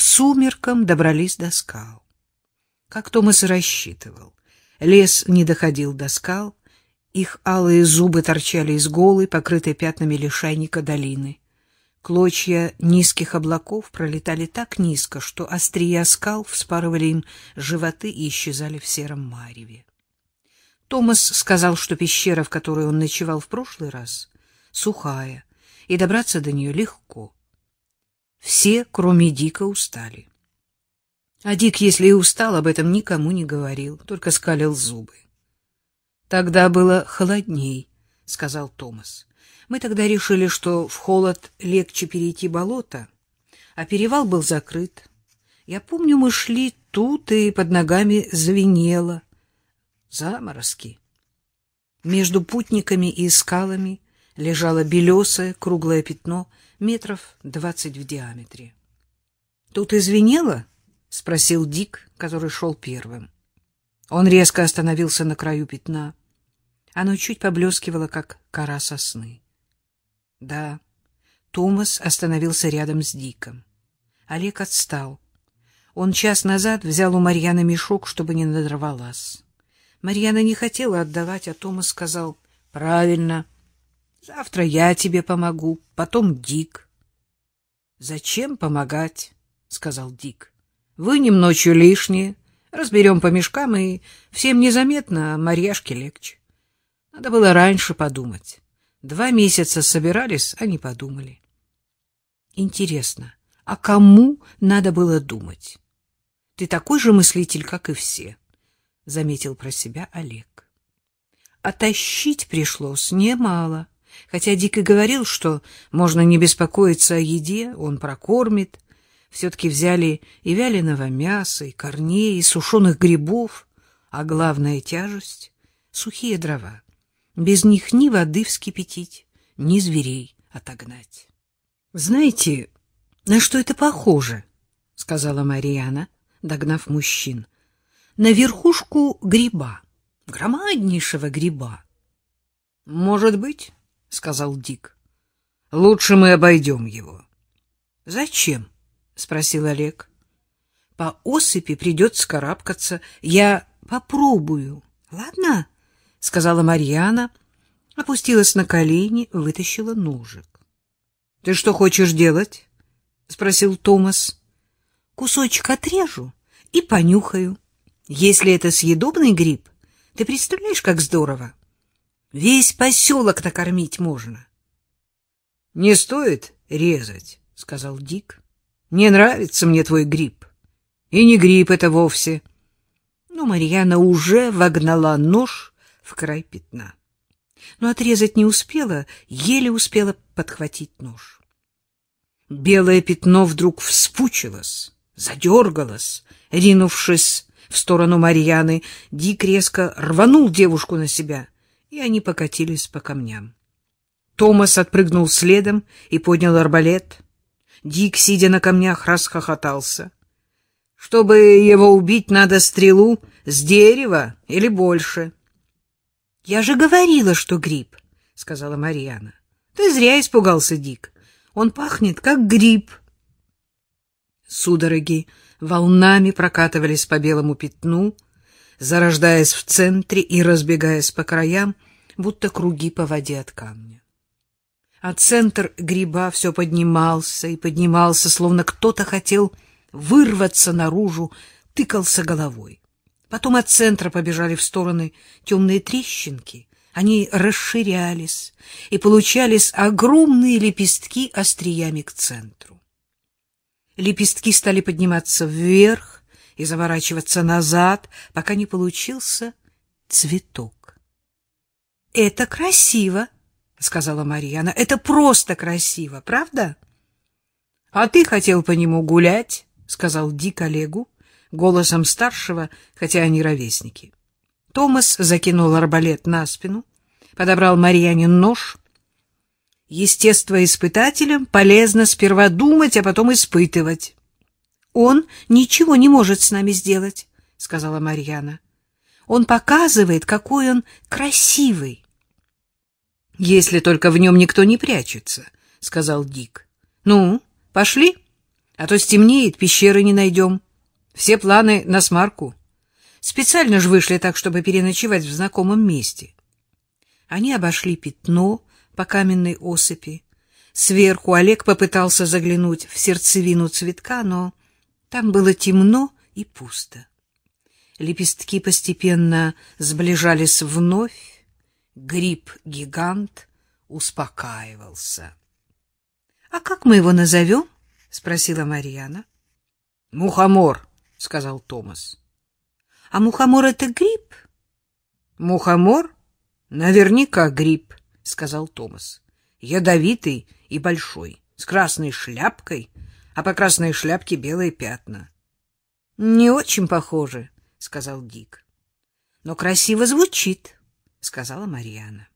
сумеркам добрались до скал. Как Томас и рассчитывал. Лес не доходил до скал, их алые зубы торчали из голой, покрытой пятнами лишайника долины. Клочья низких облаков пролетали так низко, что острия скал вспарывали им животы и исчезали в сером мареве. Томас сказал, что пещера, в которой он ночевал в прошлый раз, сухая, и добраться до нее легко. Все, кроме Дика, устали. А Дик, если и устал, об этом никому не говорил, только скалил зубы. Тогда было холодней, сказал Томас. Мы тогда решили, что в холод легче перейти болото, а перевал был закрыт. Я помню, мы шли тут, и под ногами звенело. Заморозки. Между путниками и скалами лежало белесое круглое пятно метров двадцать в диаметре. — Тут извинело? — спросил Дик, который шел первым. Он резко остановился на краю пятна. Оно чуть поблескивало, как кора сосны. Да, Томас остановился рядом с Диком. Олег отстал. Он час назад взял у Марьяны мешок, чтобы не надорвалась. Марьяна не хотела отдавать, а Томас сказал, — Правильно, завтра я тебе помогу, потом Дик. — Зачем помогать? — сказал Дик. — Вынем ночью лишнее, разберем по мешкам, и всем незаметно, а Марьяшке легче. Надо было раньше подумать. Два месяца собирались, а не подумали. Интересно, а кому надо было думать? Ты такой же мыслитель, как и все, — заметил про себя Олег. А тащить пришлось немало, хотя Дик и говорил, что можно не беспокоиться о еде, он прокормит. Все-таки взяли и вяленого мяса, и корней, и сушеных грибов, а главная тяжесть — сухие дрова. Без них ни воды вскипятить, ни зверей отогнать. — Знаете, на что это похоже? — сказала Марьяна, догнав мужчин. — На верхушку гриба, громаднейшего гриба. — Может быть, — сказал Дик. — Лучше мы обойдем его. — Зачем? — спросил Олег. — По осыпи придется карабкаться. Я попробую. Ладно? —— сказала Марьяна, опустилась на колени, вытащила ножик. — Ты что хочешь делать? — спросил Томас. — Кусочек отрежу и понюхаю. Если это съедобный гриб, ты представляешь, как здорово? Весь поселок накормить можно. — Не стоит резать, — сказал Дик. — Не нравится мне твой гриб. И не гриб это вовсе. Но Марьяна уже вогнала нож в край пятна. Но отрезать не успела, еле успела подхватить нож. Белое пятно вдруг вспучилось, задергалось, ринувшись в сторону Марьяны. Дик резко рванул девушку на себя, и они покатились по камням. Томас отпрыгнул следом и поднял арбалет. Дик, сидя на камнях, расхохотался. Чтобы его убить, надо стрелу с дерева или больше. — Я же говорила, что гриб, — сказала Марьяна. — Ты зря испугался, Дик. Он пахнет, как гриб. Судороги волнами прокатывались по белому пятну, зарождаясь в центре и разбегаясь по краям, будто круги по воде от камня. А центр гриба все поднимался и поднимался, словно кто-то хотел вырваться наружу, тыкался головой. Потом от центра побежали в стороны темные трещинки. Они расширялись, и получались огромные лепестки остриями к центру. Лепестки стали подниматься вверх и заворачиваться назад, пока не получился цветок. — Это красиво, — сказала Марьяна. — Это просто красиво, правда? — А ты хотел по нему гулять, — сказал Дик Олегу голосом старшего, хотя они ровесники. Томас закинул арбалет на спину, подобрал Марьянин нож. Естествоиспытателям полезно сперва думать, а потом испытывать. — Он ничего не может с нами сделать, — сказала Марьяна. — Он показывает, какой он красивый. — Если только в нем никто не прячется, — сказал Дик. — Ну, пошли? А то стемнеет, пещеры не найдем. Все планы на смарку. Специально же вышли так, чтобы переночевать в знакомом месте. Они обошли пятно по каменной осыпи. Сверху Олег попытался заглянуть в сердцевину цветка, но там было темно и пусто. Лепестки постепенно сближались вновь. Гриб-гигант успокаивался. — А как мы его назовем? — спросила Марьяна. — Мухомор, — сказал Томас. — А мухомор — это гриб? — Мухомор? Наверняка гриб, — сказал Томас. — Ядовитый и большой, с красной шляпкой, а по красной шляпке белые пятна. — Не очень похоже, — сказал Дик. — Но красиво звучит, — сказала Марьяна.